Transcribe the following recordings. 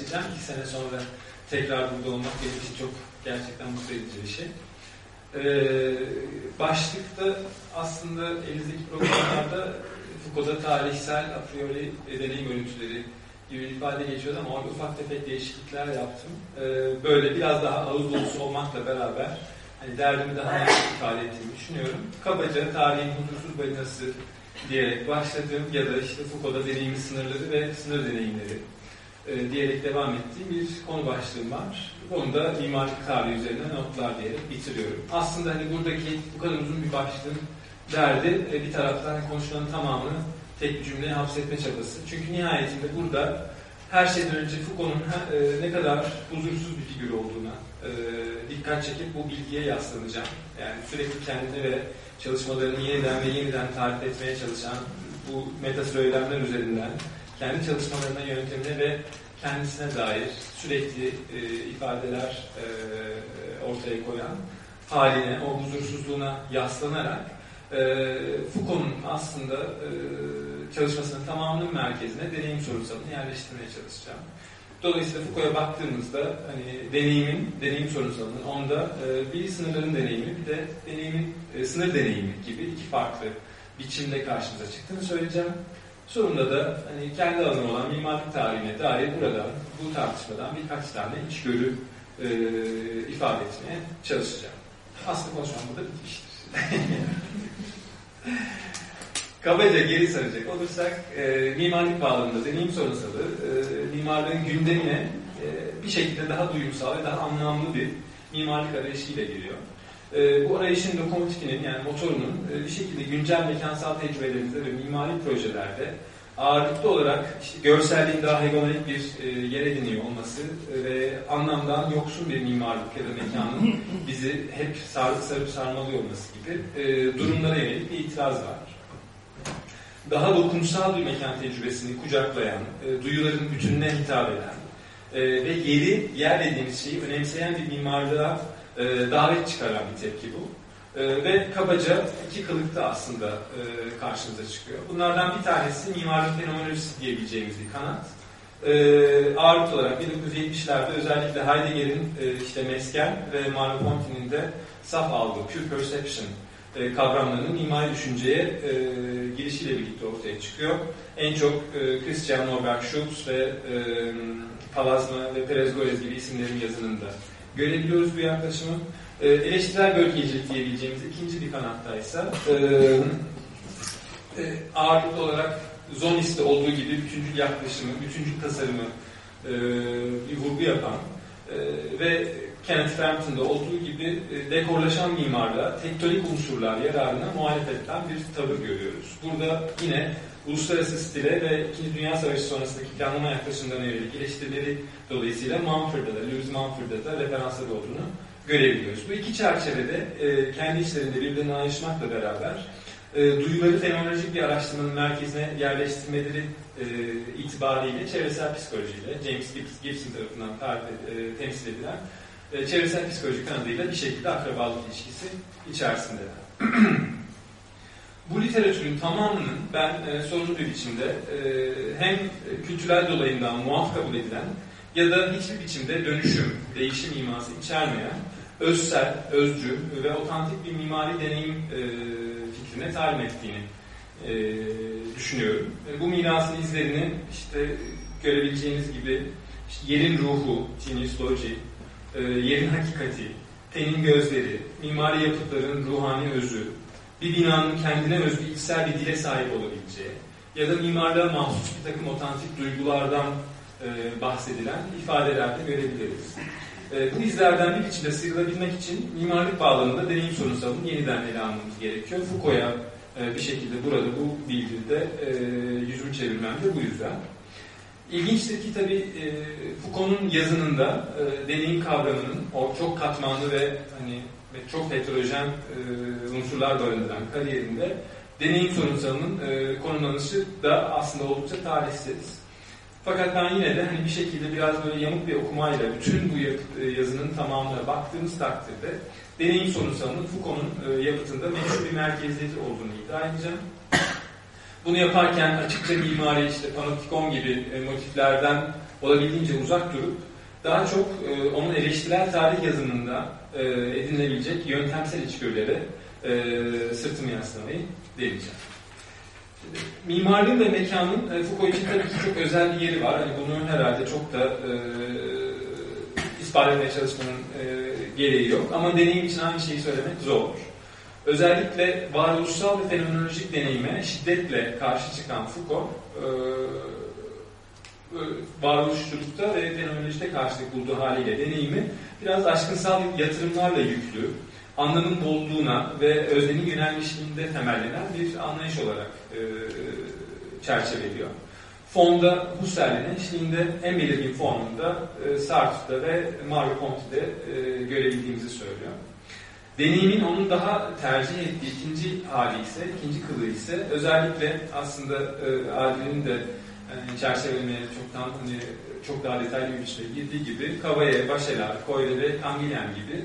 başlayacağım. İki sene sonra tekrar burada olmak benim için çok gerçekten mutlu edici bir şey. Ee, başlıkta aslında elinizdeki programlarda Foucault'da tarihsel a priori deneyim örüntüleri gibi ifade geçiyordu ama orada ufak tefek değişiklikler yaptım. Ee, böyle biraz daha ağız dolusu olmakla beraber hani derdimi daha net ifade ettiğimi düşünüyorum. Kabaca tarihin huzursuz balinası diyerek başladığım ya da işte Foucault'da deneyimi sınırları ve sınır deneyimleri e, diyerek devam ettiğim bir konu başlığım var. Bunu da mimarlık tarihi üzerine notlar diyerek bitiriyorum. Aslında hani buradaki bu kadar uzun bir başlığın derdi e, bir taraftan konuşmanın tamamını tek bir cümleye hapsetme çabası. Çünkü nihayetinde burada her şeyden önce Foucault'un e, ne kadar huzursuz bir figür olduğuna e, dikkat çekip bu bilgiye yaslanacağım. Yani sürekli kendini ve çalışmalarını yeniden ve yeniden tarif etmeye çalışan bu meta söylemler üzerinden kendi çalışmalarına, yöntemine ve kendisine dair sürekli e, ifadeler e, ortaya koyan haline, o huzursuzluğuna yaslanarak e, Foucault'un aslında e, çalışmasının tamamının merkezine deneyim sorunsalını yerleştirmeye çalışacağım. Dolayısıyla Foucault'a baktığımızda hani deneyimin, deneyim sorunsalının onda e, bir sınırların deneyimi bir de deneyimin e, sınır deneyimi gibi iki farklı biçimde karşımıza çıktığını söyleyeceğim. Sonunda da hani kendi alanı olan mimarlık tarihine dair burada bu tartışmadan birkaç tane içgörü e, ifade etmeye çalışacağım. Aslında konuşmam burada bitmiştir. Kabaca geri saracak olursak e, mimarlık bağlamında deneyim sorunsalı e, mimarlığın gündemine e, bir şekilde daha duyumsal ve daha anlamlı bir mimarlık arayışıyla geliyor. E, bu arayışın lokomotifinin yani motorunun e, bir şekilde güncel mekansal tecrübelerimizde ve mimari projelerde ağırlıklı olarak işte görselliğin daha hegemonik bir e, yer ediniyor olması ve anlamdan yoksun bir mimarlık ya da mekanın bizi hep sarıp sarıp sarmalıyor olması gibi e, durumlara yönelik bir itiraz var. Daha dokunsal bir mekan tecrübesini kucaklayan, e, duyuların bütününe hitap eden e, ve yeri, yer dediğimiz şeyi önemseyen bir mimarlığa e, davet çıkaran bir tepki bu. E, ve kabaca iki kılıkta aslında e, karşımıza çıkıyor. Bunlardan bir tanesi mimarlık fenomenolojisi diyebileceğimiz bir kanat. E, ağırlıklı olarak 1970'lerde özellikle Heidegger'in e, işte mesken ve Merleau-Ponty'nin de saf aldığı pure perception e, kavramlarının mimari düşünceye e, girişiyle birlikte ortaya çıkıyor. En çok e, Christian Norberg Schultz ve e, Palazma ve Perez Goyes gibi isimlerin yazınında görebiliyoruz bu yaklaşımı. E, eleştirel bölgecilik diyebileceğimiz ikinci bir kanattaysa e, e, ağırlıklı olarak Zonist'te olduğu gibi bütüncül yaklaşımı, bütüncül tasarımı e, bir vurgu yapan e, ve Kenneth Frampton'da olduğu gibi e, dekorlaşan mimarla tektonik unsurlar yararına muhalefet eden bir tavır görüyoruz. Burada yine uluslararası stile ve İkinci Dünya Savaşı sonrasındaki planlama yaklaşımlarına yönelik eleştirileri dolayısıyla Mumford'da da, Lewis Mumford'da da referansları olduğunu görebiliyoruz. Bu iki çerçevede e, kendi içlerinde birbirine ayrışmakla beraber e, duyuları fenomenolojik bir araştırmanın merkezine yerleştirmeleri e, itibariyle çevresel psikolojiyle James Gibson tarafından tarif, e, temsil edilen e, çevresel psikoloji kanadıyla bir şekilde akrabalık ilişkisi içerisindeler. Bu literatürün tamamının ben e, sorunlu bir biçimde e, hem kültürel dolayından muaf kabul edilen ya da hiçbir biçimde dönüşüm, değişim iması içermeyen özsel, özcü ve otantik bir mimari deneyim e, fikrine talim ettiğini e, düşünüyorum. E, bu mirasın izlerini işte görebileceğiniz gibi işte yerin ruhu, Tinius Logi, e, yerin hakikati, tenin gözleri, mimari yapıtların ruhani özü, bir binanın kendine özgü içsel bir dile sahip olabileceği ya da mimarlığa mahsus bir takım otantik duygulardan e, bahsedilen ifadelerde görebiliriz. E, bu izlerden bir biçimde sıyrılabilmek için mimarlık bağlamında deneyim sorunsalını yeniden ele almamız gerekiyor. Foucault'a e, bir şekilde burada bu bildiride e, yüzümü çevirmem de bu yüzden. İlginçtir ki tabii e, Foucault'un yazınında e, deneyim kavramının o çok katmanlı ve hani ve çok heterojen e, unsurlar barındıran kariyerinde deneyim sorunsalının e, konumlanışı da aslında oldukça tarihsiz. Fakat ben yine de hani bir şekilde biraz böyle yamuk bir okumayla bütün bu yazının tamamına baktığımız takdirde deneyim sorunsalının Foucault'un e, yapıtında meşhur bir merkeziyeti olduğunu iddia edeceğim. Bunu yaparken açıkça mimari işte panoptikon gibi e, motiflerden olabildiğince uzak durup daha çok e, onun eleştirel tarih yazımında e, edinilebilecek yöntemsel içgörülere e, sırtımı yaslamayı deneyeceğim. Mimarlığın ve mekanın e, Foucault için tabii ki çok özel bir yeri var. Hani bunu herhalde çok da e, ispat etmeye çalışmanın e, gereği yok. Ama deneyim için aynı şeyi söylemek zor. Özellikle varoluşsal ve fenomenolojik deneyime şiddetle karşı çıkan Foucault, e, varoluşçulukta ve fenomenolojide karşılık bulduğu haliyle deneyimi biraz aşkınsal yatırımlarla yüklü, anlamın bolluğuna ve öznenin yönelmişliğinde temellenen bir anlayış olarak e, çerçeveliyor. Fonda Husserl'in eşliğinde en belirgin formunda e, Sartre'da ve Mario Ponti'de e, görebildiğimizi söylüyor. Deneyimin onun daha tercih ettiği ikinci hali ise, ikinci kılığı ise özellikle aslında e, Adil'in de e, çerçevelemeye çoktan hani, çok daha detaylı bir biçimde girdiği gibi Kavaye, Başelar, Koyle ve Kangilyen gibi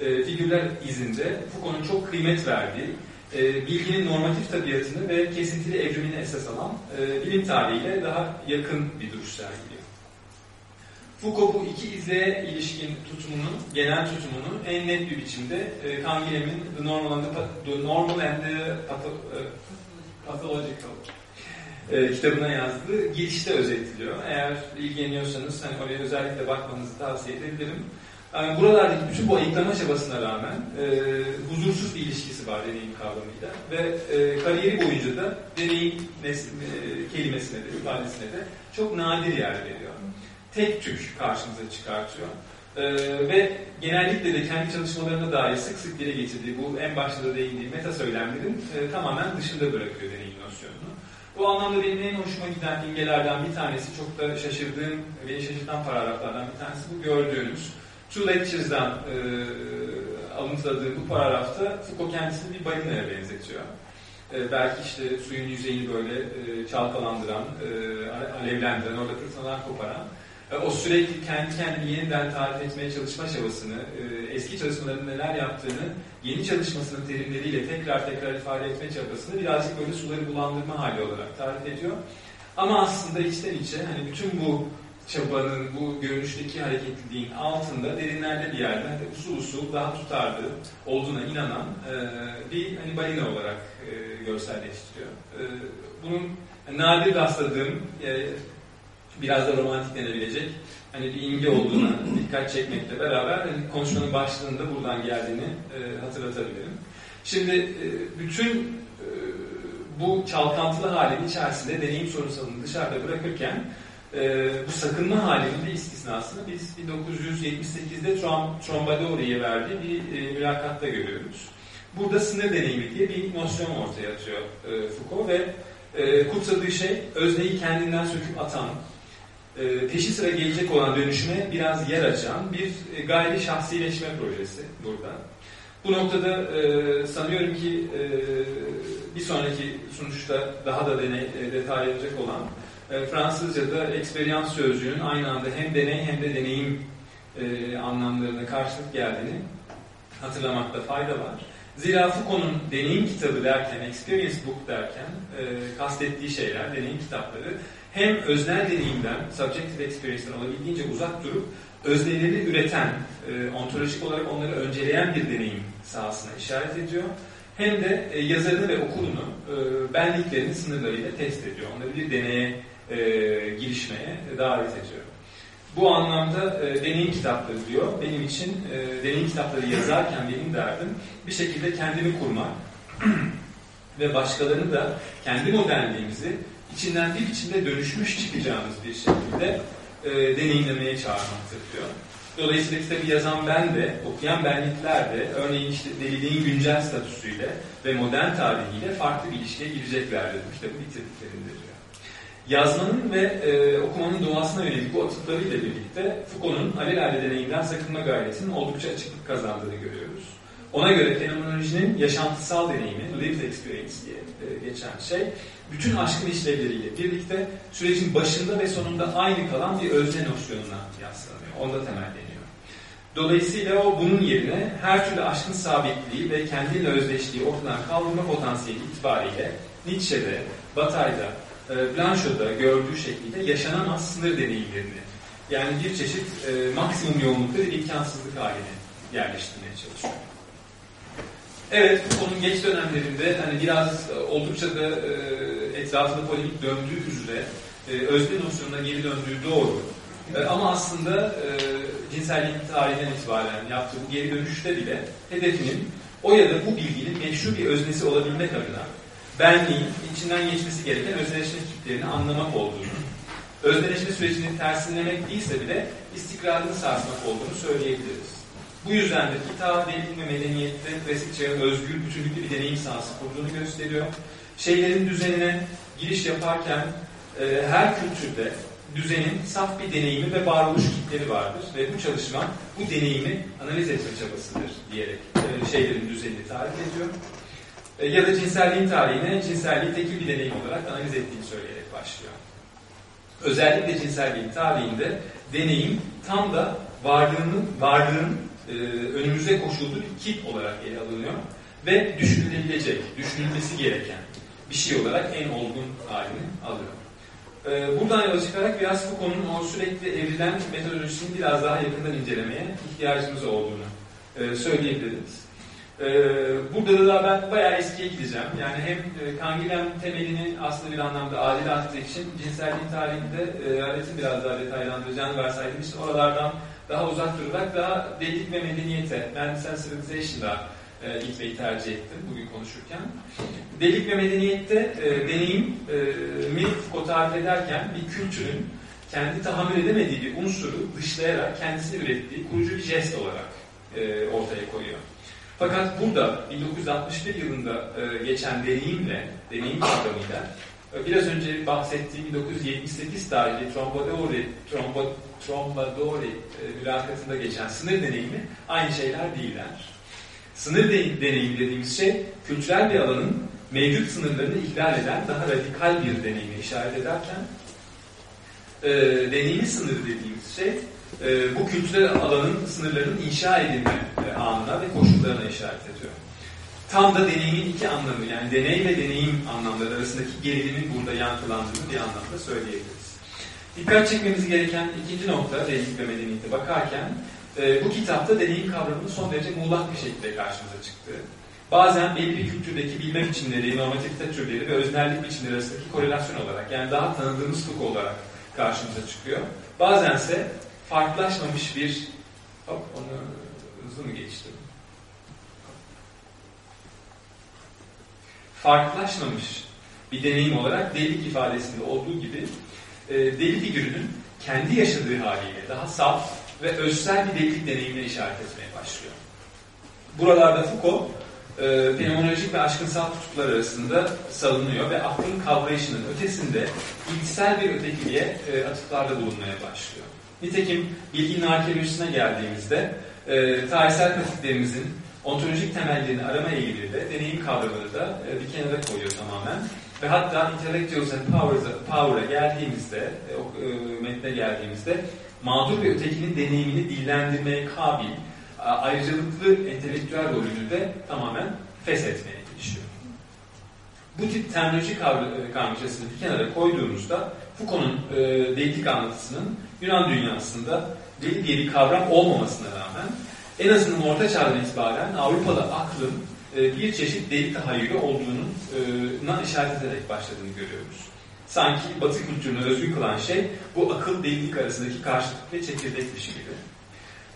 e, figürler izinde Foucault'un çok kıymet verdiği, e, bilginin normatif tabiatını ve kesintili evrimini esas alan e, bilim tarihiyle daha yakın bir duruş sergiliyor. Foucault bu iki izleye ilişkin tutumunu, genel tutumunu en net bir biçimde e, Canguilhem'in The Normal and the, the, Normal and the Pathological e, kitabına yazdığı girişte özetliyor. Eğer ilgileniyorsanız hani oraya özellikle bakmanızı tavsiye edebilirim. Yani buralardaki bütün bu ayıklama çabasına rağmen e, huzursuz bir ilişkisi var deneyim kavramıyla ve e, kariyeri boyunca da deneyim nes- e, kelimesine de, ifadesine de çok nadir yer veriyor. Tek tük karşımıza çıkartıyor. Ee, ve genellikle de kendi çalışmalarına dair sık sık dile getirdiği bu en başta da değindiği meta söylemlerin e, tamamen dışında bırakıyor deneyim nosyonunu. Bu anlamda benim en hoşuma giden imgelerden bir tanesi, çok da şaşırdığım, beni şaşırtan paragraflardan bir tanesi bu gördüğünüz Two Lectures'dan e, alıntıladığım bu paragrafta Foucault kendisini bir balinaya benzetiyor. E, belki işte suyun yüzeyini böyle e, çalkalandıran, e, alevlendiren, orada fırtınalar koparan, o sürekli kendi kendini yeniden tarif etmeye çalışma çabasını, e, eski çalışmalarının neler yaptığını yeni çalışmasının terimleriyle tekrar tekrar ifade etme çabasını birazcık böyle suları bulandırma hali olarak tarif ediyor. Ama aslında içten içe hani bütün bu çabanın, bu görünüşteki hareketliliğin altında derinlerde bir yerde hani usul usul daha tutarlı olduğuna inanan e, bir hani balina olarak e, görselleştiriyor. E, bunun nadir rastladığım, e, biraz da romantik denebilecek hani bir imge olduğuna dikkat çekmekle beraber hani konuşmanın başlığında buradan geldiğini e, hatırlatabilirim. Şimdi e, bütün e, bu çalkantılı halin içerisinde deneyim sorunsalını dışarıda bırakırken e, bu sakınma halinin de istisnasını biz 1978'de Trombadori'ye verdiği bir e, mülakatta görüyoruz. Burada sınır deneyimi diye bir nosyon ortaya atıyor e, Foucault ve e, kutsadığı şey özneyi kendinden söküp atan, peşi sıra gelecek olan dönüşüme biraz yer açan bir e, gayri şahsileşme projesi burada. Bu noktada e, sanıyorum ki e, bir sonraki sonuçta daha da deney, e, detaylanacak olan e, Fransızca'da eksperyans sözcüğünün aynı anda hem deney hem de deneyim e, anlamlarına karşılık geldiğini hatırlamakta fayda var. Zira Foucault'un deneyim kitabı derken, experience book derken e, kastettiği şeyler, deneyim kitapları hem öznel deneyimden, subjective experience'den olabildiğince uzak durup özneleri üreten, e, ontolojik olarak onları önceleyen bir deneyim sahasına işaret ediyor. Hem de e, yazarını ve okulunu e, benliklerinin sınırlarıyla test ediyor. Onları bir deneye e, girişmeye davet ediyor. Bu anlamda e, deneyim kitapları diyor. Benim için e, deneyim kitapları yazarken benim derdim bir şekilde kendimi kurmak ve başkalarını da kendi modernliğimizi içinden bir biçimde dönüşmüş çıkacağımız bir şekilde e, deneyimlemeye çağırmaktır diyor. Dolayısıyla kitabı yazan ben de, okuyan benlikler de, örneğin işte deliliğin güncel statüsüyle ve modern tarihiyle farklı bir ilişkiye gireceklerdir kitabı bitirdiklerinde diyor. Yazmanın ve e, okumanın doğasına yönelik bu atıklarıyla birlikte Foucault'un alelade deneyimden sakınma gayretinin oldukça açıklık kazandığını görüyoruz. Ona göre fenomenolojinin yaşantısal deneyimi, lived experience diye e, geçen şey, bütün aşkın işlevleriyle birlikte sürecin başında ve sonunda aynı kalan bir özne nosyonuna yaslanıyor. Onda temelleniyor. Dolayısıyla o bunun yerine her türlü aşkın sabitliği ve kendiyle özdeşliği ortadan kaldırma potansiyeli itibariyle Nietzsche'de, Bataille'da, e, Blanchot'da gördüğü şekilde yaşanamaz sınır deneyimlerini yani bir çeşit e, maksimum yoğunlukta bir imkansızlık haline yerleştirmeye çalışıyor. Evet, bu konunun geç dönemlerinde hani biraz e, oldukça da e, etrafında polemik döndüğü üzere e, özne nosyonuna geri döndüğü doğru. E, ama aslında e, cinsellik tarihinden itibaren yaptığı bu geri dönüşte bile hedefinin o ya da bu bilginin meşru bir öznesi olabilmek adına benliğin içinden geçmesi gereken özneleşme kitlerini anlamak olduğunu, özneleşme sürecini tersinlemek değilse bile istikrarını sarsmak olduğunu söyleyebiliriz. Bu yüzden de kitap, derin ve medeniyette klasik çağın özgür, bütünlüklü bir deneyim sahası kurduğunu gösteriyor. Şeylerin düzenine giriş yaparken e, her kültürde düzenin saf bir deneyimi ve varoluş kitleri vardır ve bu çalışma bu deneyimi analiz etme çabasıdır diyerek e, şeylerin düzenini tarif ediyor. E, ya da cinselliğin tarihine cinselliği tekil bir deneyim olarak analiz ettiğini söyleyerek başlıyor. Özellikle cinselliğin tarihinde deneyim tam da varlığının, varlığın e, önümüze koşulduğu bir kit olarak ele alınıyor ve düşünülebilecek, düşünülmesi gereken bir şey olarak en olgun halini alıyor. E, buradan yola çıkarak biraz Foucault'un o sürekli evrilen metodolojisini biraz daha yakından incelemeye ihtiyacımız olduğunu e, söyleyebiliriz. Ee, burada da ben bayağı eskiye gideceğim. Yani hem e, Kangilem temelini aslında bir anlamda adil attığı için cinselliğin tarihinde e, Alet'in biraz daha detaylandıracağını varsaydım için oralardan daha uzak durarak daha delik ve medeniyete, ben sensitivization'da e, gitmeyi tercih ettim bugün konuşurken. Delik ve medeniyette e, deneyim e, mi tarif ederken bir kültürün kendi tahammül edemediği bir unsuru dışlayarak kendisini ürettiği kurucu bir jest olarak e, ortaya koyuyor. Fakat burada 1961 yılında e, geçen deneyimle, deneyim kavramıyla biraz önce bahsettiğim 1978 tarihli Trombadori, Tromba, Trombadori e, mülakatında geçen sınır deneyimi aynı şeyler değiller. Sınır de, deneyimi dediğimiz şey kültürel bir alanın mevcut sınırlarını ihlal eden daha radikal bir deneyime işaret ederken e, deneyimi sınırı dediğimiz şey e, bu kültürel alanın sınırlarının inşa edilme e, anına ve koşullarına işaret ediyor. Tam da deneyimin iki anlamı yani deney ve deneyim anlamları arasındaki gerilimin burada yankılandığını bir anlamda söyleyebiliriz. Dikkat çekmemiz gereken ikinci nokta deneyim ve medeniyete bakarken e, bu kitapta deneyim kavramının son derece muğlak bir şekilde karşımıza çıktı. Bazen belli bir kültürdeki bilme biçimleri, normatif türleri ve öznellik biçimleri arasındaki korelasyon olarak yani daha tanıdığımız Foucault olarak karşımıza çıkıyor. Bazense farklılaşmamış bir hop onu hızlı mı geçtim? Farklılaşmamış bir deneyim olarak delilik ifadesinde olduğu gibi e, deli figürünün kendi yaşadığı haliyle daha saf ve özsel bir delilik deneyimine işaret etmeye başlıyor. Buralarda Foucault e, fenomenolojik ve aşkınsal tutuklar arasında salınıyor ve aklın kavrayışının ötesinde ilgisel bir ötekiliğe e, atıklarda bulunmaya başlıyor. Nitekim bilginin arkeolojisine geldiğimizde e, tarihsel pratiklerimizin ontolojik temellerini arama eğilimiyle deneyim kavramını da e, bir kenara koyuyor tamamen. Ve hatta Intellectuals and Power'a geldiğimizde, e, o, e, metne geldiğimizde mağdur ve ötekinin deneyimini dillendirmeye kabil, ayrıcalıklı entelektüel rolünü de tamamen feshetmeye girişiyor. Bu tip terminoloji karmaşasını bir kenara koyduğumuzda Foucault'un e, deiklik anlatısının Yunan dünyasında deli diye bir kavram olmamasına rağmen en azından Orta Çağ'dan itibaren Avrupa'da aklın e, bir çeşit deli tahayyülü olduğuna e, işaret ederek başladığını görüyoruz. Sanki Batı kültürünü özgü kılan şey bu akıl delilik arasındaki karşılık ve çekirdekmiş gibi.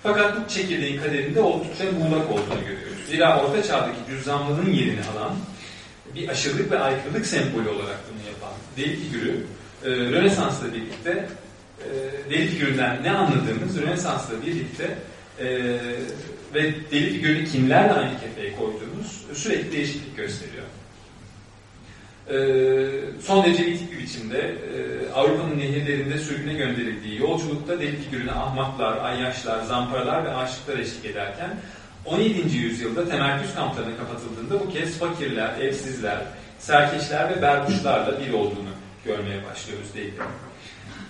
Fakat bu çekirdeğin kaderinde oldukça muğlak olduğunu görüyoruz. Zira Orta Çağ'daki cüzzamlığın yerini alan bir aşırılık ve aykırılık sembolü olarak bunu yapan deli figürü e, Rönesans'la birlikte e, deli figüründen ne anladığımız Rönesans'la birlikte e, ve deli figürünü kimlerle aynı kefeye koyduğumuz sürekli değişiklik gösteriyor. E, son derece bitik bir biçimde e, Avrupa'nın nehirlerinde sürgüne gönderildiği yolculukta deli figürüne ahmaklar, ayyaşlar, zamparalar ve aşıklar eşlik ederken 17. yüzyılda temerküz kamplarına kapatıldığında bu kez fakirler, evsizler, serkeşler ve berbuşlarla bir olduğunu görmeye başlıyoruz değil mi?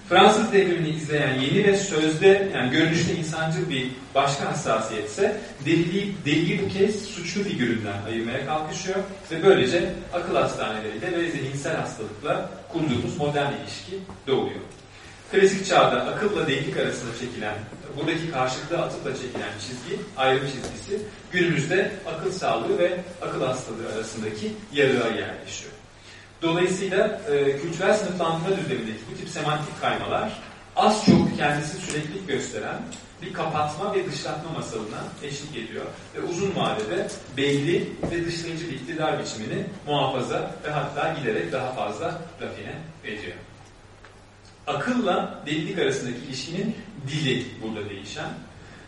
Fransız devrimini izleyen yeni ve sözde yani görünüşte insancıl bir başka hassasiyetse deliliği, deliği bu kez suçlu figüründen ayırmaya kalkışıyor ve böylece akıl hastaneleriyle ve zihinsel hastalıkla kurduğumuz modern ilişki doğuyor. Klasik çağda akılla delilik arasında çekilen, buradaki karşılıklı atıkla çekilen çizgi, ayrım çizgisi, günümüzde akıl sağlığı ve akıl hastalığı arasındaki yarığa yerleşiyor. Dolayısıyla e, kültürel sınıflandırma düzlemindeki bu tip semantik kaymalar az çok kendisi süreklilik gösteren bir kapatma ve dışlatma masalına eşlik ediyor. Ve uzun vadede belli ve dışlayıcı bir iktidar biçimini muhafaza ve hatta giderek daha fazla rafine ediyor. Akılla delilik arasındaki ilişkinin dili burada değişen.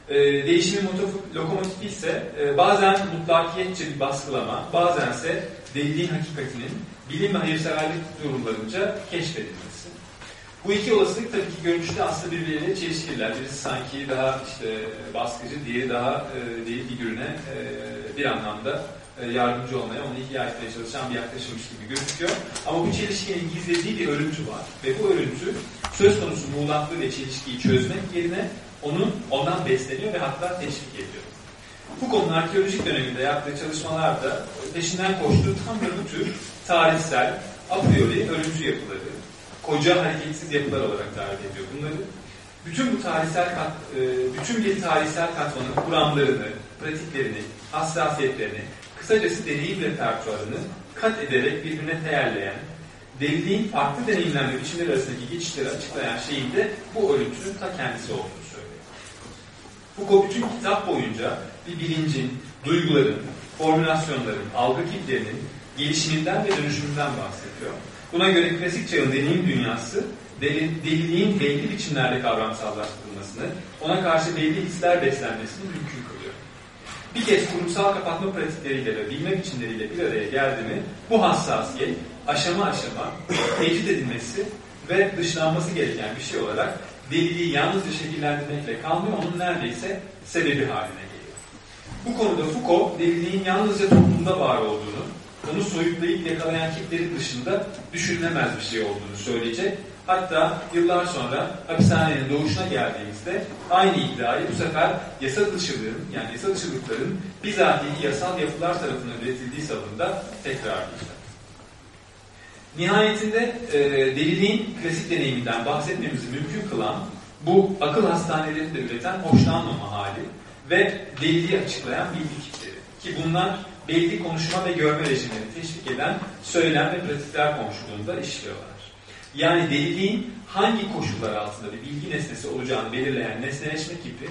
Ee, değişimin lokomotifi ise e, bazen mutlakiyetçe bir baskılama, bazense deliliğin hakikatinin bilim ve hayırseverlik durumlarınca keşfedilmesi. Bu iki olasılık tabii ki görünüşte aslında birbirleriyle çelişkililer. Birisi sanki daha işte baskıcı, diğeri daha e, değil figürüne e, bir anlamda e, yardımcı olmaya, onu ihya etmeye çalışan bir yaklaşımmış gibi gözüküyor. Ama bu çelişkinin gizlediği bir örüntü var. Ve bu örüntü söz konusu muğlaklığı ve çelişkiyi çözmek yerine onun ondan besleniyor ve hatta teşvik ediyor. Foucault'un arkeolojik döneminde yaptığı çalışmalarda peşinden koştuğu tam da bu tür tarihsel, a priori ölümcü yapıları, koca hareketsiz yapılar olarak tarif ediyor bunları. Bütün bu tarihsel kat, e, bütün bir tarihsel katmanın kuramlarını, pratiklerini, hassasiyetlerini, kısacası deneyim repertuarını kat ederek birbirine değerleyen, deliliğin farklı deneyimlenme biçimleri arasındaki geçişleri açıklayan şeyin de bu örüntünün ta kendisi olduğunu söylüyor. Foucault bütün kitap boyunca bir bilincin, duyguların, formülasyonların, algı kitlerinin gelişiminden ve dönüşümünden bahsediyor. Buna göre klasik çağın deneyim dünyası deliliğin belli biçimlerde kavramsallaştırılmasını, ona karşı belli hisler beslenmesini mümkün kılıyor. Bir kez kurumsal kapatma pratikleriyle ve bilme biçimleriyle bir araya geldi mi, bu hassasiyet aşama aşama tecrit edilmesi ve dışlanması gereken bir şey olarak deliliği yalnızca şekillendirmekle kalmıyor, onun neredeyse sebebi haline geliyor. Bu konuda Foucault, deliliğin yalnızca toplumda var olduğunu, onu soyutlayıp yakalayan kitlerin dışında düşünülemez bir şey olduğunu söyleyecek. Hatta yıllar sonra hapishanenin doğuşuna geldiğimizde aynı iddiayı bu sefer yasa dışılığın yani yasa dışılıkların bizatihi yasal yapılar tarafından üretildiği savunda tekrarlayacak. Nihayetinde e, deliliğin klasik deneyiminden bahsetmemizi mümkün kılan bu akıl hastaneleri de üreten hoşlanmama hali ve deliliği açıklayan bilgi kitleri. Ki bunlar belli konuşma ve görme rejimlerini teşvik eden söylem ve pratikler komşuluğunda işliyorlar. Yani deliliğin hangi koşullar altında bir bilgi nesnesi olacağını belirleyen nesneleşme kipi,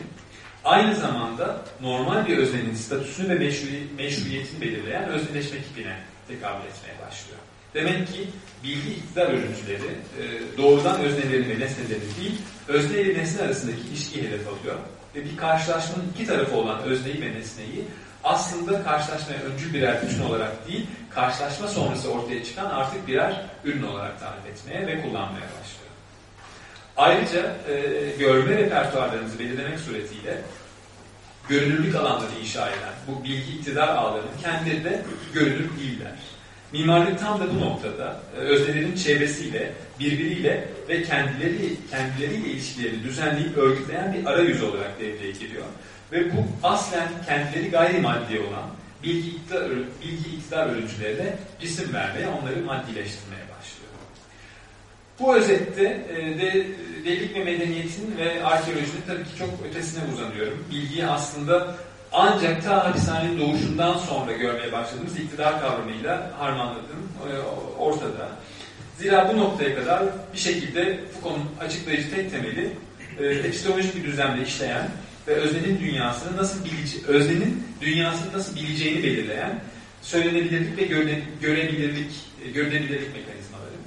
aynı zamanda normal bir öznenin statüsünü ve meşruiyetini belirleyen özneleşme kipine tekabül etmeye başlıyor. Demek ki bilgi iktidar örüntüleri e, doğrudan öznelerin ve nesnelerin değil, özne ile nesne arasındaki ilişkiyi hedef alıyor. Ve bir karşılaşmanın iki tarafı olan özneyi ve nesneyi aslında karşılaşmaya öncü birer bütün olarak değil, karşılaşma sonrası ortaya çıkan artık birer ürün olarak tarif etmeye ve kullanmaya başlıyor. Ayrıca e, görme repertuarlarınızı belirlemek suretiyle görünürlük alanları inşa eden bu bilgi iktidar ağlarının kendileri de görünür değiller. Mimarlık tam da bu noktada e, öznelerin çevresiyle, birbiriyle ve kendileri kendileriyle ilişkileri düzenleyip örgütleyen bir arayüz olarak devreye giriyor. Ve bu aslen kendileri gayrimaddi olan bilgi iktidar, bilgi iktidar örüntülerine cisim vermeye, onları maddileştirmeye başlıyor. Bu özette e, de delilik ve medeniyetin ve arkeolojinin tabii ki çok ötesine uzanıyorum. Bilgiyi aslında ancak ta hapishanenin doğuşundan sonra görmeye başladığımız iktidar kavramıyla harmanladığım e, ortada. Zira bu noktaya kadar bir şekilde Foucault'un açıklayıcı tek temeli e, epistemolojik bir düzlemde işleyen ve öznenin dünyasını nasıl bilece öznenin dünyasını nasıl bileceğini belirleyen söylenebilirlik ve görüne, görebilirlik, e, görünebilirlik mekanizmaları.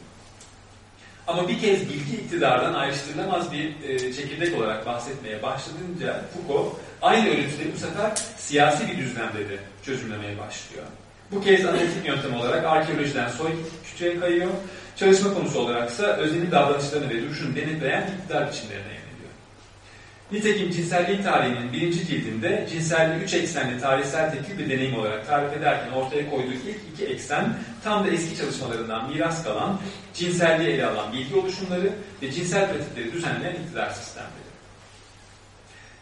Ama bir kez bilgi iktidardan ayrıştırılamaz bir e, çekirdek olarak bahsetmeye başladığınca Foucault aynı örüntüleri bu sefer siyasi bir düzlemde de çözümlemeye başlıyor. Bu kez analitik yöntem olarak arkeolojiden soy küçüğe kayıyor. Çalışma konusu olaraksa öznenin davranışlarını ve duruşunu denetleyen iktidar biçimlerine Nitekim cinselliğin tarihinin birinci cildinde cinselliği üç eksenli tarihsel tekil bir deneyim olarak tarif ederken ortaya koyduğu ilk iki eksen tam da eski çalışmalarından miras kalan cinselliği ele alan bilgi oluşumları ve cinsel pratikleri düzenleyen iktidar sistemleri.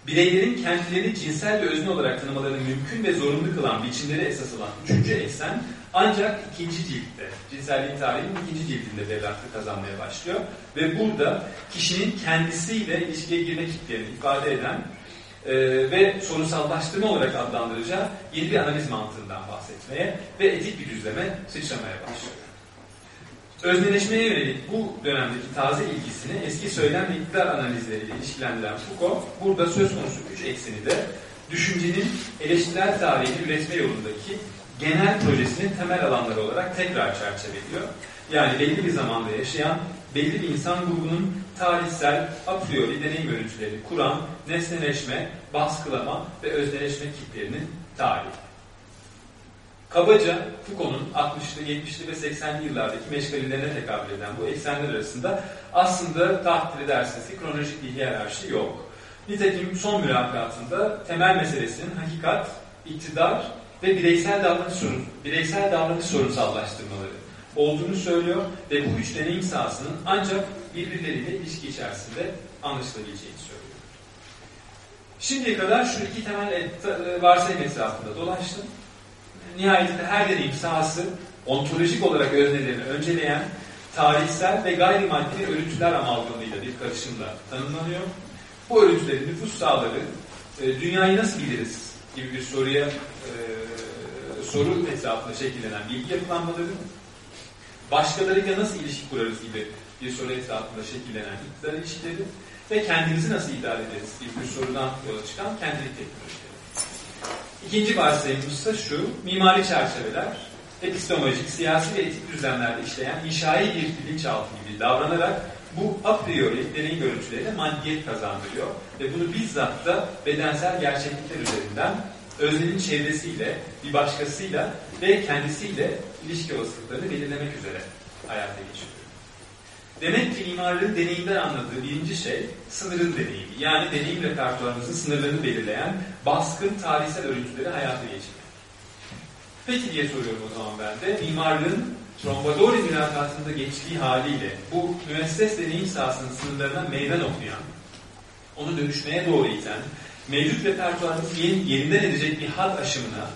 Bireylerin kendilerini cinsel ve özne olarak tanımalarını mümkün ve zorunlu kılan biçimleri esas alan üçüncü eksen ancak ikinci ciltte, cinselliğin tarihinin ikinci cildinde devletli kazanmaya başlıyor. Ve burada kişinin kendisiyle ilişkiye girme kitlerini ifade eden e, ve sorunsallaştırma olarak adlandıracağı yeni bir analiz mantığından bahsetmeye ve etik bir düzleme sıçramaya başlıyor. Özneleşmeye yönelik bu dönemdeki taze ilgisini eski söylem ve iktidar analizleriyle ilişkilendiren Foucault, burada söz konusu üç ekseni de düşüncenin eleştirel tarihini üretme yolundaki genel projesinin temel alanları olarak tekrar çerçeveliyor. Yani belli bir zamanda yaşayan, belli bir insan grubunun tarihsel, a priori deneyim örüntüleri kuran, nesneleşme, baskılama ve özneleşme kitlerinin tarihi. Kabaca Foucault'un 60'lı, 70'li ve 80'li yıllardaki meşgalelerine tekabül eden bu eksenler arasında aslında takdir edersiniz ki kronolojik bir hiyerarşi yok. Nitekim son mülakatında temel meselesinin hakikat, iktidar ve bireysel davranış sorun, bireysel davranış sorunsallaştırmaları olduğunu söylüyor ve bu üç deneyim sahasının ancak birbirleriyle ilişki içerisinde anlaşılabileceğini söylüyor. Şimdiye kadar şu iki temel et, varsayım etrafında dolaştım. Nihayetinde her deneyim sahası ontolojik olarak öznelerini önceleyen tarihsel ve gayrimaddi örüntüler amalgamıyla bir karışımla tanımlanıyor. Bu örüntülerin nüfus sahaları e, dünyayı nasıl biliriz gibi bir soruya e, soru etrafında şekillenen bilgi yapılanmaları, başkalarıyla nasıl ilişki kurarız gibi bir soru etrafında şekillenen iktidar ilişkileri ve kendimizi nasıl idare ederiz gibi bir sorudan yola çıkan kendilik teknolojileri. İkinci varsayımımız ise şu, mimari çerçeveler, epistemolojik, siyasi ve etik düzenlerde işleyen inşai bir bilinçaltı gibi davranarak bu a priori deneyim görüntülerine maddiyet kazandırıyor ve bunu bizzat da bedensel gerçeklikler üzerinden öznenin çevresiyle, bir başkasıyla ve kendisiyle ilişki olasılıklarını belirlemek üzere hayata geçiriyor. Demek ki mimarlığın deneyimden anladığı birinci şey sınırın deneyimi. Yani deneyim repertuarımızın sınırlarını belirleyen baskın tarihsel örüntüleri hayata geçirmek. Peki diye soruyorum o zaman ben de. Mimarlığın Trombadori mülakatında geçtiği haliyle bu müesses deneyim sahasının sınırlarına meydan okuyan, onu dönüşmeye doğru iten, mevcut repertuarımızı yerinden edecek bir hat aşımına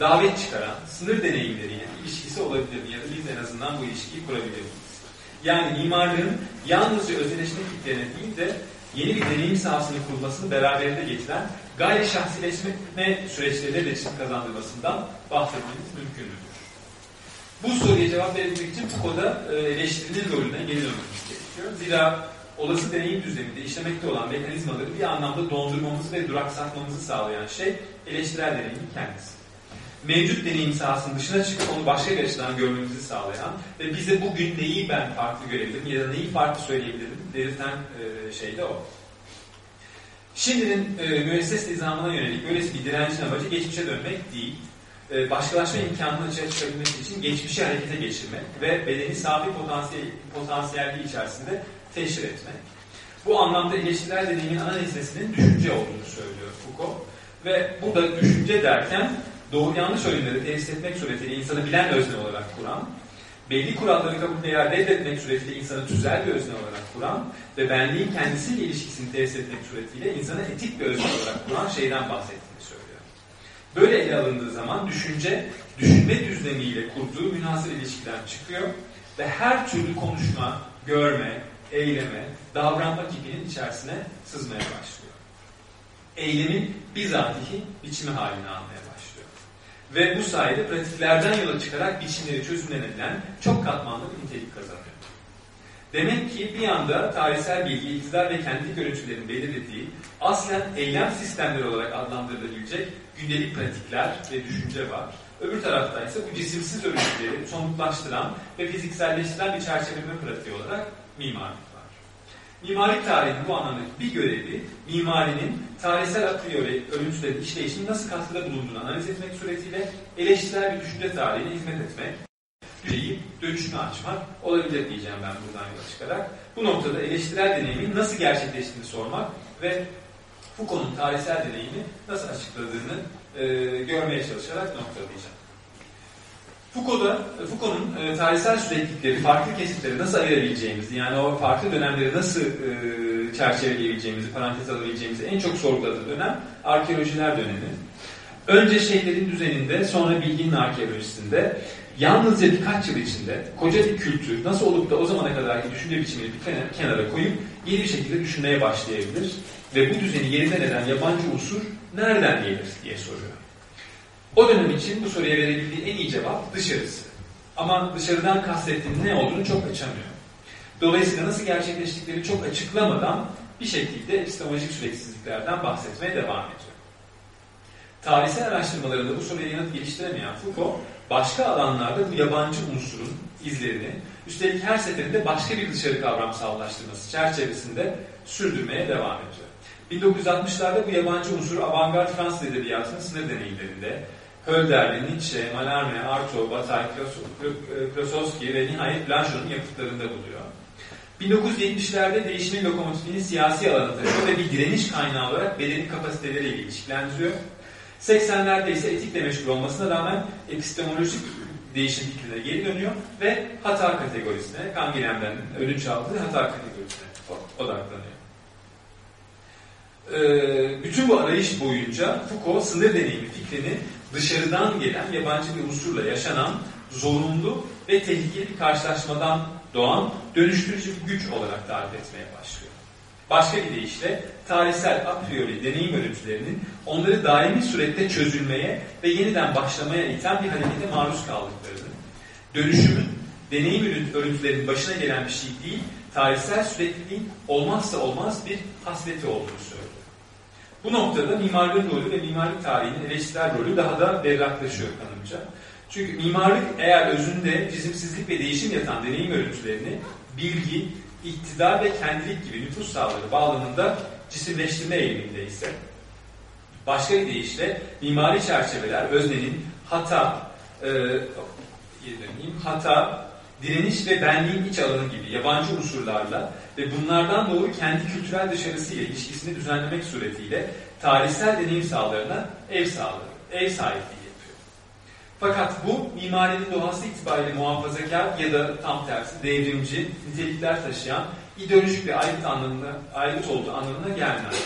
davet çıkaran sınır deneyimleriyle ilişkisi olabilir mi? Ya da biz en azından bu ilişkiyi kurabilir miyiz? Yani mimarlığın yalnızca özelleşme kitlerine değil de yeni bir deneyim sahasını kurulmasını beraberinde getiren gayri şahsileşme süreçleriyle de kazandırmasından bahsetmemiz mümkün müdür? Bu soruya cevap verebilmek için Foucault'da e, eleştirinin rolüne geri dönmemiz gerekiyor. Zira olası deneyim düzleminde işlemekte olan mekanizmaları bir anlamda dondurmamızı ve duraksatmamızı sağlayan şey eleştirel deneyimin kendisi. Mevcut deneyim sahasının dışına çıkıp onu başka bir açıdan görmemizi sağlayan ve bize bugün neyi ben farklı görebilirim ya da neyi farklı söyleyebilirim belirten e, şey de o. Şimdinin e, müesses nizamına yönelik böylesi bir direncin amacı geçmişe dönmek değil, e, başkalaşma imkanını açığa çıkabilmek için geçmişi harekete geçirmek ve bedeni safi potansiyel, potansiyelliği içerisinde teşhir etmek. Bu anlamda eleştirel deneyimin ana nesnesinin düşünce olduğunu söylüyor Foucault. Ve burada düşünce derken doğru yanlış oyunları tesis etmek suretiyle insanı bilen özne olarak kuran, belli kuralları kabul veya reddetmek suretiyle insanı tüzel bir özne olarak kuran ve benliğin kendisiyle ilişkisini tesis etmek suretiyle insanı etik bir özne olarak kuran şeyden bahsettiğini söylüyor. Böyle ele alındığı zaman düşünce, düşünme düzlemiyle kurduğu münhasır ilişkiden çıkıyor ve her türlü konuşma, görme, eyleme, davranma tipinin içerisine sızmaya başlıyor. Eylemin bizatihi biçimi halini başlıyor. Ve bu sayede pratiklerden yola çıkarak biçimleri çözümlenebilen çok katmanlı bir nitelik kazanıyor. Demek ki bir yanda tarihsel bilgi, iktidar ve kendi görüntülerin belirlediği aslen eylem sistemleri olarak adlandırılabilecek gündelik pratikler ve düşünce var. Öbür tarafta ise bu cisimsiz örüntüleri somutlaştıran ve fizikselleştiren bir çerçeveleme pratiği olarak mimarlık. Mimarlık tarihinin bu anlamdaki bir görevi, mimarinin tarihsel a priori örüntülerin işleyişinin nasıl katkıda bulunduğunu analiz etmek suretiyle eleştirel bir düşünce tarihine hizmet etmek, düşünceyi dönüşünü açmak olabilir diyeceğim ben buradan yola çıkarak. Bu noktada eleştirel deneyimin nasıl gerçekleştiğini sormak ve Foucault'un tarihsel deneyimi nasıl açıkladığını e, görmeye çalışarak noktalayacağım. Foucault'da, Foucault'un e, tarihsel süreklilikleri, farklı kesitleri nasıl ayırabileceğimizi, yani o farklı dönemleri nasıl e, çerçeveleyebileceğimizi, parantez alabileceğimizi en çok sorguladığı dönem arkeolojiler dönemi. Önce şeylerin düzeninde, sonra bilginin arkeolojisinde, yalnızca birkaç yıl içinde koca bir kültür nasıl olup da o zamana kadarki düşünce biçimini bir kenara koyup yeni bir şekilde düşünmeye başlayabilir ve bu düzeni yerinden eden yabancı unsur nereden gelir diye soruyor. O dönem için bu soruya verebildiği en iyi cevap dışarısı. Ama dışarıdan kastettiğinin ne olduğunu çok açamıyor. Dolayısıyla nasıl gerçekleştikleri çok açıklamadan bir şekilde epistemolojik süreksizliklerden bahsetmeye devam ediyor. Tarihsel araştırmalarında bu soruya yanıt geliştiremeyen Foucault, başka alanlarda bu yabancı unsurun izlerini, üstelik her seferinde başka bir dışarı kavramsallaştırması çerçevesinde sürdürmeye devam ediyor. 1960'larda bu yabancı unsuru avantgard Fransız edebiyatının sınır deneyimlerinde, Hölderli, Nietzsche, Mallarmé, Artaud, Bataille, Krasowski ve nihayet Blanchot'un yapıtlarında buluyor. 1970'lerde değişimin lokomotifini siyasi alana taşıyor ve bir direniş kaynağı olarak bedenin kapasiteleriyle ilişkilendiriyor. 80'lerde ise etikle meşgul olmasına rağmen epistemolojik değişim fikrine geri dönüyor ve hata kategorisine, Kanginem'den ödünç aldığı hata kategorisine odaklanıyor. Ee, bütün bu arayış boyunca Foucault sınır deneyimi fikrini dışarıdan gelen yabancı bir unsurla yaşanan zorunlu ve tehlikeli karşılaşmadan doğan dönüştürücü güç olarak tarif etmeye başlıyor. Başka bir deyişle tarihsel a priori deneyim örüntülerinin onları daimi surette çözülmeye ve yeniden başlamaya iten bir harekete maruz kaldıklarını, dönüşümün deneyim örüntülerinin başına gelen bir şey değil, tarihsel sürekliliğin olmazsa olmaz bir hasleti olduğunu söylüyor. Bu noktada mimarlığın rolü ve mimarlık tarihinin eleştirel rolü daha da berraklaşıyor kanımca. Çünkü mimarlık eğer özünde çizimsizlik ve değişim yatan deneyim örüntülerini bilgi, iktidar ve kendilik gibi nüfus sahaları bağlamında cisimleştirme eğiliminde ise başka bir deyişle mimari çerçeveler öznenin hata, e, döneyim, hata, direniş ve benliğin iç alanı gibi yabancı unsurlarla ve bunlardan doğru kendi kültürel dışarısıyla ilişkisini düzenlemek suretiyle tarihsel deneyim sahalarına ev sağlığı, ev sahipliği yapıyor. Fakat bu mimarinin doğası itibariyle muhafazakar ya da tam tersi devrimci nitelikler taşıyan ideolojik bir aygıt anlamına, aygıt olduğu anlamına gelmez.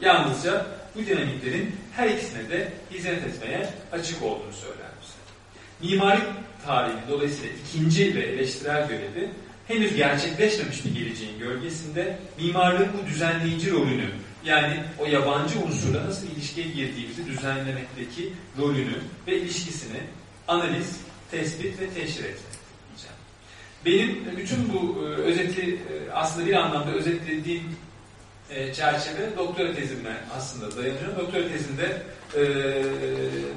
Yalnızca bu dinamiklerin her ikisine de hizmet etmeye açık olduğunu söyler bize. Mimarlık tarihi dolayısıyla ikinci ve eleştirel görevi henüz gerçekleşmemiş bir geleceğin gölgesinde mimarlığın bu düzenleyici rolünü yani o yabancı unsurla nasıl ilişkiye girdiğimizi düzenlemekteki rolünü ve ilişkisini analiz, tespit ve teşhir etmek. Benim bütün bu e, özeti e, aslında bir anlamda özetlediğim e, çerçeve doktora tezime aslında dayanıyor. Doktora tezimde e,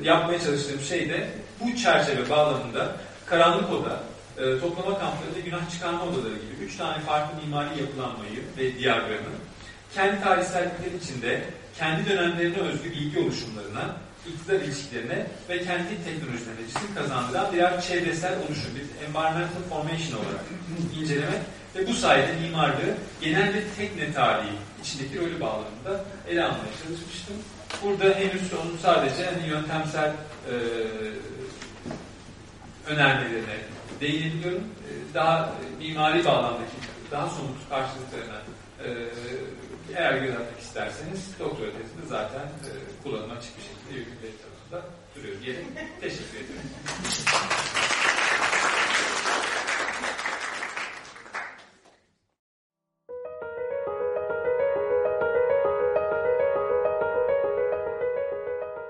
yapmaya çalıştığım şey de bu çerçeve bağlamında karanlık oda, e, toplama kampları ve günah çıkarma odaları gibi üç tane farklı mimari yapılanmayı ve diyagramı kendi tarihsellikleri içinde kendi dönemlerine özgü bilgi oluşumlarına, iktidar ilişkilerine ve kendi teknolojilerine cisim kazandıran birer çevresel oluşum, bir environmental formation olarak incelemek ve bu sayede mimarlığı genel ve tekne tarihi içindeki rolü bağlamında ele almaya çalışmıştım. Burada henüz onu sadece hani yöntemsel e, önermelerine değinebiliyorum. E, daha mimari bağlamdaki daha somut karşılıklarına e, eğer atmak isterseniz doktora tezinde zaten e, kullanıma açık bir şekilde yükümlülük tarafında duruyor diyelim. Teşekkür ederim.